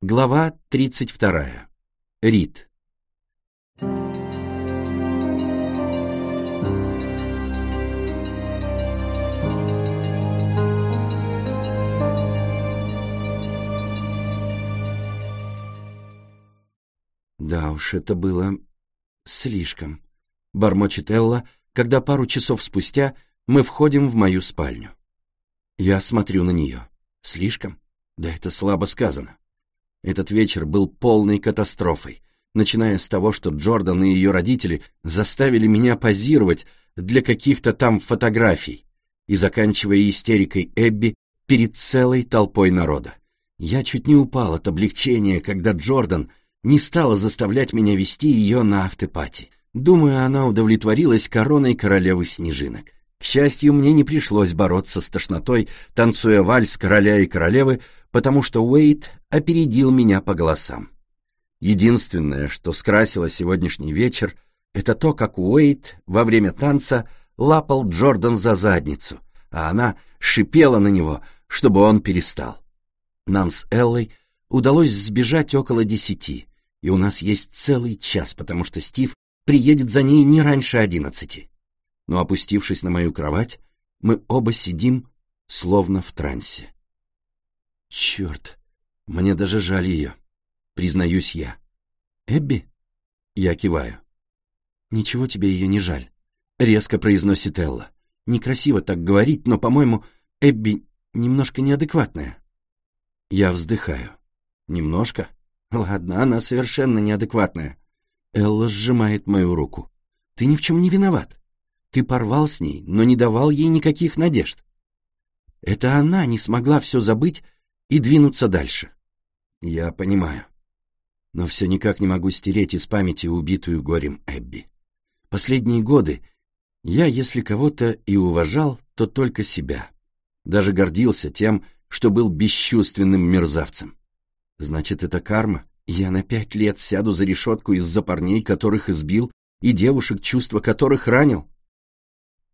Глава 32. Рид. Да уж, это было слишком, бормочет Элла, когда пару часов спустя мы входим в мою спальню. Я смотрю на нее. Слишком? Да это слабо сказано. Этот вечер был полной катастрофой, начиная с того, что Джордан и ее родители заставили меня позировать для каких-то там фотографий и заканчивая истерикой Эбби перед целой толпой народа. Я чуть не упал от облегчения, когда Джордан не стала заставлять меня вести ее на автопати. Думаю, она удовлетворилась короной королевы снежинок. К счастью, мне не пришлось бороться с тошнотой, танцуя вальс короля и королевы, потому что Уэйт опередил меня по голосам. Единственное, что скрасило сегодняшний вечер, это то, как Уэйт во время танца лапал Джордан за задницу, а она шипела на него, чтобы он перестал. Нам с Эллой удалось сбежать около десяти, и у нас есть целый час, потому что Стив приедет за ней не раньше одиннадцати но, опустившись на мою кровать, мы оба сидим, словно в трансе. Черт, мне даже жаль ее, признаюсь я. Эбби? Я киваю. Ничего тебе ее не жаль, резко произносит Элла. Некрасиво так говорить, но, по-моему, Эбби немножко неадекватная. Я вздыхаю. Немножко? Ладно, она совершенно неадекватная. Элла сжимает мою руку. Ты ни в чем не виноват. Ты порвал с ней, но не давал ей никаких надежд. Это она не смогла все забыть и двинуться дальше. Я понимаю. Но все никак не могу стереть из памяти убитую горем Эбби. Последние годы я, если кого-то и уважал, то только себя. Даже гордился тем, что был бесчувственным мерзавцем. Значит, это карма. Я на пять лет сяду за решетку из-за парней, которых избил, и девушек, чувства которых ранил.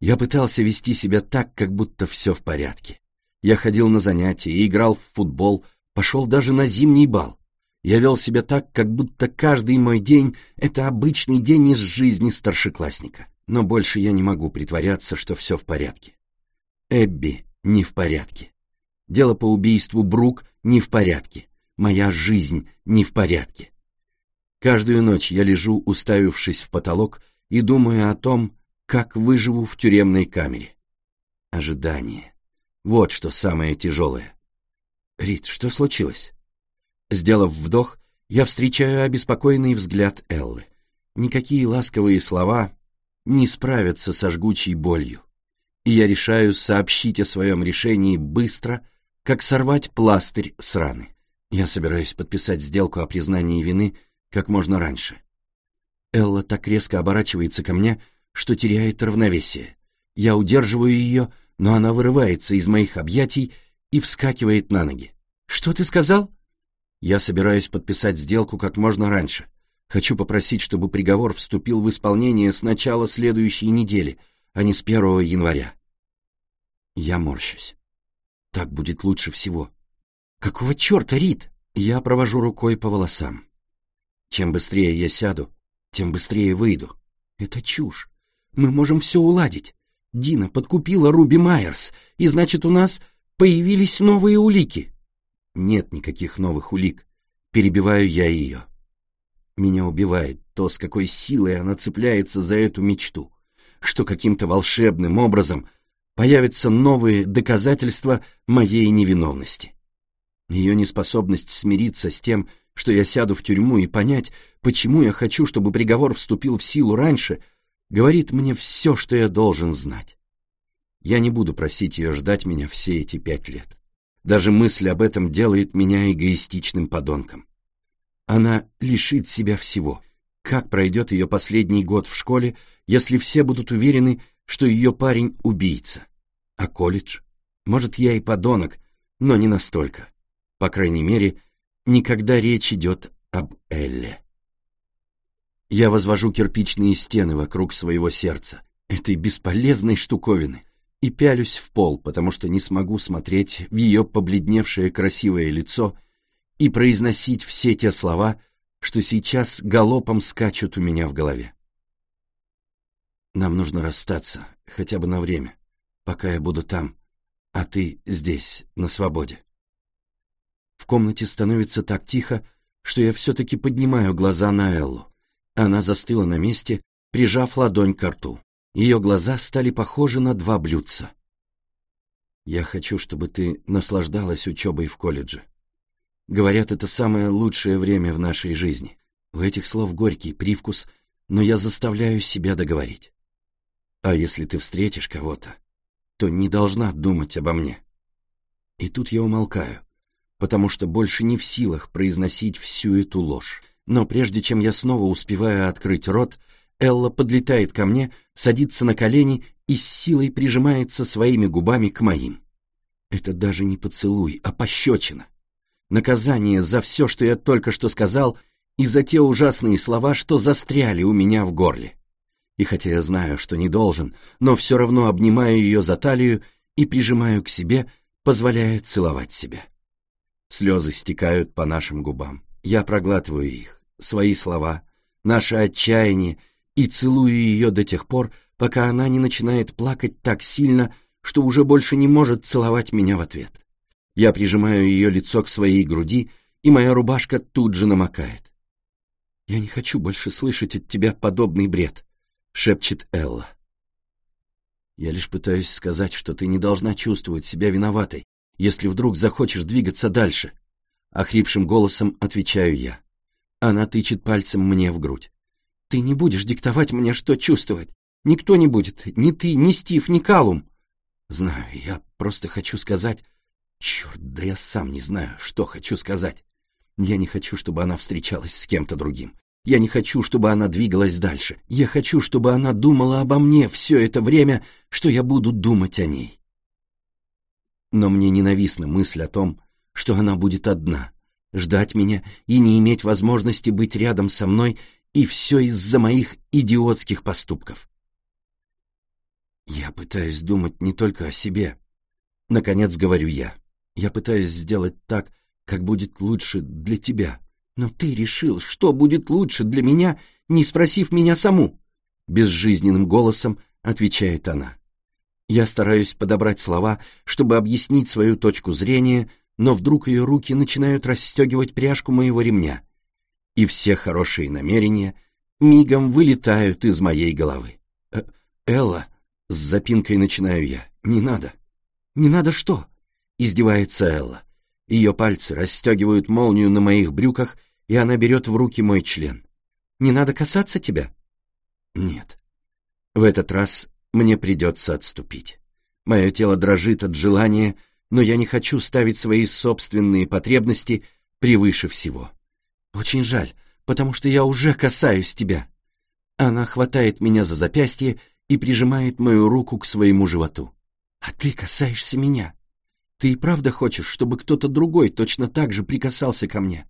Я пытался вести себя так, как будто все в порядке. Я ходил на занятия, играл в футбол, пошел даже на зимний бал. Я вел себя так, как будто каждый мой день — это обычный день из жизни старшеклассника. Но больше я не могу притворяться, что все в порядке. Эбби не в порядке. Дело по убийству Брук не в порядке. Моя жизнь не в порядке. Каждую ночь я лежу, уставившись в потолок, и думаю о том, как выживу в тюремной камере. Ожидание. Вот что самое тяжелое. Рит, что случилось? Сделав вдох, я встречаю обеспокоенный взгляд Эллы. Никакие ласковые слова не справятся со жгучей болью. И я решаю сообщить о своем решении быстро, как сорвать пластырь с раны. Я собираюсь подписать сделку о признании вины как можно раньше. Элла так резко оборачивается ко мне, что теряет равновесие. Я удерживаю ее, но она вырывается из моих объятий и вскакивает на ноги. «Что ты сказал?» «Я собираюсь подписать сделку как можно раньше. Хочу попросить, чтобы приговор вступил в исполнение с начала следующей недели, а не с первого января». Я морщусь. Так будет лучше всего. «Какого черта, Рит?» Я провожу рукой по волосам. Чем быстрее я сяду, тем быстрее выйду. Это чушь. Мы можем все уладить. Дина подкупила Руби Майерс, и значит, у нас появились новые улики. Нет никаких новых улик. Перебиваю я ее. Меня убивает то, с какой силой она цепляется за эту мечту, что каким-то волшебным образом появятся новые доказательства моей невиновности. Ее неспособность смириться с тем, что я сяду в тюрьму и понять, почему я хочу, чтобы приговор вступил в силу раньше, говорит мне все, что я должен знать. Я не буду просить ее ждать меня все эти пять лет. Даже мысль об этом делает меня эгоистичным подонком. Она лишит себя всего. Как пройдет ее последний год в школе, если все будут уверены, что ее парень — убийца? А колледж? Может, я и подонок, но не настолько. По крайней мере, никогда речь идет об Элле. Я возвожу кирпичные стены вокруг своего сердца, этой бесполезной штуковины, и пялюсь в пол, потому что не смогу смотреть в ее побледневшее красивое лицо и произносить все те слова, что сейчас галопом скачут у меня в голове. Нам нужно расстаться, хотя бы на время, пока я буду там, а ты здесь, на свободе. В комнате становится так тихо, что я все-таки поднимаю глаза на Эллу. Она застыла на месте, прижав ладонь к рту. Ее глаза стали похожи на два блюдца. «Я хочу, чтобы ты наслаждалась учебой в колледже. Говорят, это самое лучшее время в нашей жизни. У этих слов горький привкус, но я заставляю себя договорить. А если ты встретишь кого-то, то не должна думать обо мне. И тут я умолкаю, потому что больше не в силах произносить всю эту ложь. Но прежде чем я снова успеваю открыть рот, Элла подлетает ко мне, садится на колени и с силой прижимается своими губами к моим. Это даже не поцелуй, а пощечина. Наказание за все, что я только что сказал, и за те ужасные слова, что застряли у меня в горле. И хотя я знаю, что не должен, но все равно обнимаю ее за талию и прижимаю к себе, позволяя целовать себя. Слезы стекают по нашим губам. Я проглатываю их, свои слова, наше отчаяние, и целую ее до тех пор, пока она не начинает плакать так сильно, что уже больше не может целовать меня в ответ. Я прижимаю ее лицо к своей груди, и моя рубашка тут же намокает. «Я не хочу больше слышать от тебя подобный бред», — шепчет Элла. «Я лишь пытаюсь сказать, что ты не должна чувствовать себя виноватой, если вдруг захочешь двигаться дальше. Охрипшим голосом отвечаю я. Она тычет пальцем мне в грудь. Ты не будешь диктовать мне, что чувствовать. Никто не будет, ни ты, ни Стив, ни Калум. Знаю, я просто хочу сказать... Черт, да я сам не знаю, что хочу сказать. Я не хочу, чтобы она встречалась с кем-то другим. Я не хочу, чтобы она двигалась дальше. Я хочу, чтобы она думала обо мне все это время, что я буду думать о ней но мне ненавистна мысль о том, что она будет одна, ждать меня и не иметь возможности быть рядом со мной, и все из-за моих идиотских поступков. Я пытаюсь думать не только о себе. Наконец говорю я. Я пытаюсь сделать так, как будет лучше для тебя. Но ты решил, что будет лучше для меня, не спросив меня саму. Безжизненным голосом отвечает она. Я стараюсь подобрать слова, чтобы объяснить свою точку зрения, но вдруг ее руки начинают расстегивать пряжку моего ремня, и все хорошие намерения мигом вылетают из моей головы. Э, «Элла», — с запинкой начинаю я, — «не надо». «Не надо что?» — издевается Элла. Ее пальцы расстегивают молнию на моих брюках, и она берет в руки мой член. «Не надо касаться тебя?» «Нет». В этот раз мне придется отступить. Мое тело дрожит от желания, но я не хочу ставить свои собственные потребности превыше всего. Очень жаль, потому что я уже касаюсь тебя. Она хватает меня за запястье и прижимает мою руку к своему животу. А ты касаешься меня. Ты и правда хочешь, чтобы кто-то другой точно так же прикасался ко мне?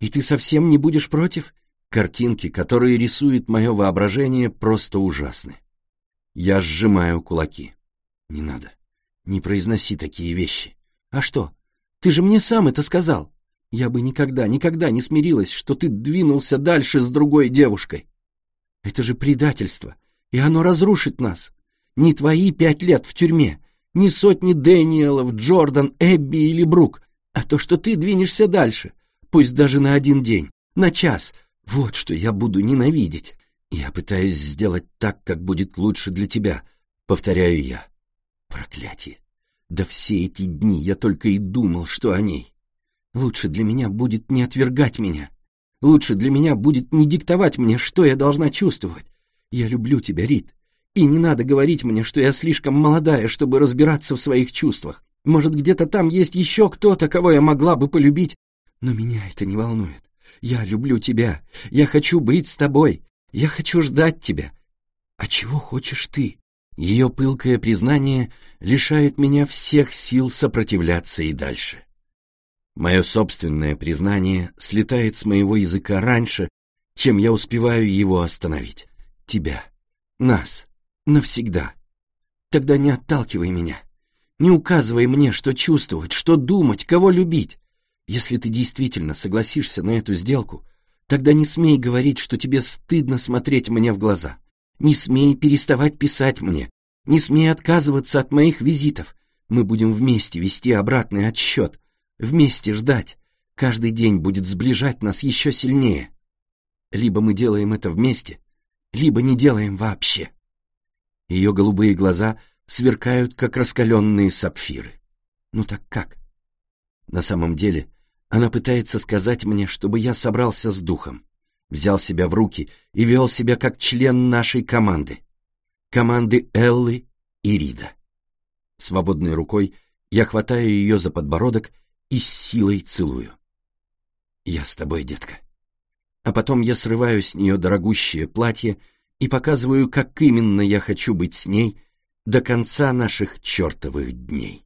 И ты совсем не будешь против? Картинки, которые рисует мое воображение, просто ужасны. Я сжимаю кулаки. Не надо. Не произноси такие вещи. А что? Ты же мне сам это сказал. Я бы никогда, никогда не смирилась, что ты двинулся дальше с другой девушкой. Это же предательство, и оно разрушит нас. Не твои пять лет в тюрьме, не сотни Дэниелов, Джордан, Эбби или Брук, а то, что ты двинешься дальше, пусть даже на один день, на час. Вот что я буду ненавидеть. «Я пытаюсь сделать так, как будет лучше для тебя», — повторяю я. Проклятие! Да все эти дни я только и думал, что о ней. Лучше для меня будет не отвергать меня. Лучше для меня будет не диктовать мне, что я должна чувствовать. Я люблю тебя, Рит. И не надо говорить мне, что я слишком молодая, чтобы разбираться в своих чувствах. Может, где-то там есть еще кто-то, кого я могла бы полюбить. Но меня это не волнует. Я люблю тебя. Я хочу быть с тобой. Я хочу ждать тебя. А чего хочешь ты? Ее пылкое признание лишает меня всех сил сопротивляться и дальше. Мое собственное признание слетает с моего языка раньше, чем я успеваю его остановить. Тебя. Нас. Навсегда. Тогда не отталкивай меня. Не указывай мне, что чувствовать, что думать, кого любить. Если ты действительно согласишься на эту сделку, тогда не смей говорить, что тебе стыдно смотреть мне в глаза. Не смей переставать писать мне. Не смей отказываться от моих визитов. Мы будем вместе вести обратный отсчет. Вместе ждать. Каждый день будет сближать нас еще сильнее. Либо мы делаем это вместе, либо не делаем вообще. Ее голубые глаза сверкают, как раскаленные сапфиры. Ну так как? На самом деле, она пытается сказать мне, чтобы я собрался с духом, взял себя в руки и вел себя как член нашей команды. Команды Эллы и Рида. Свободной рукой я хватаю ее за подбородок и с силой целую. «Я с тобой, детка». А потом я срываю с нее дорогущее платье и показываю, как именно я хочу быть с ней до конца наших чертовых дней.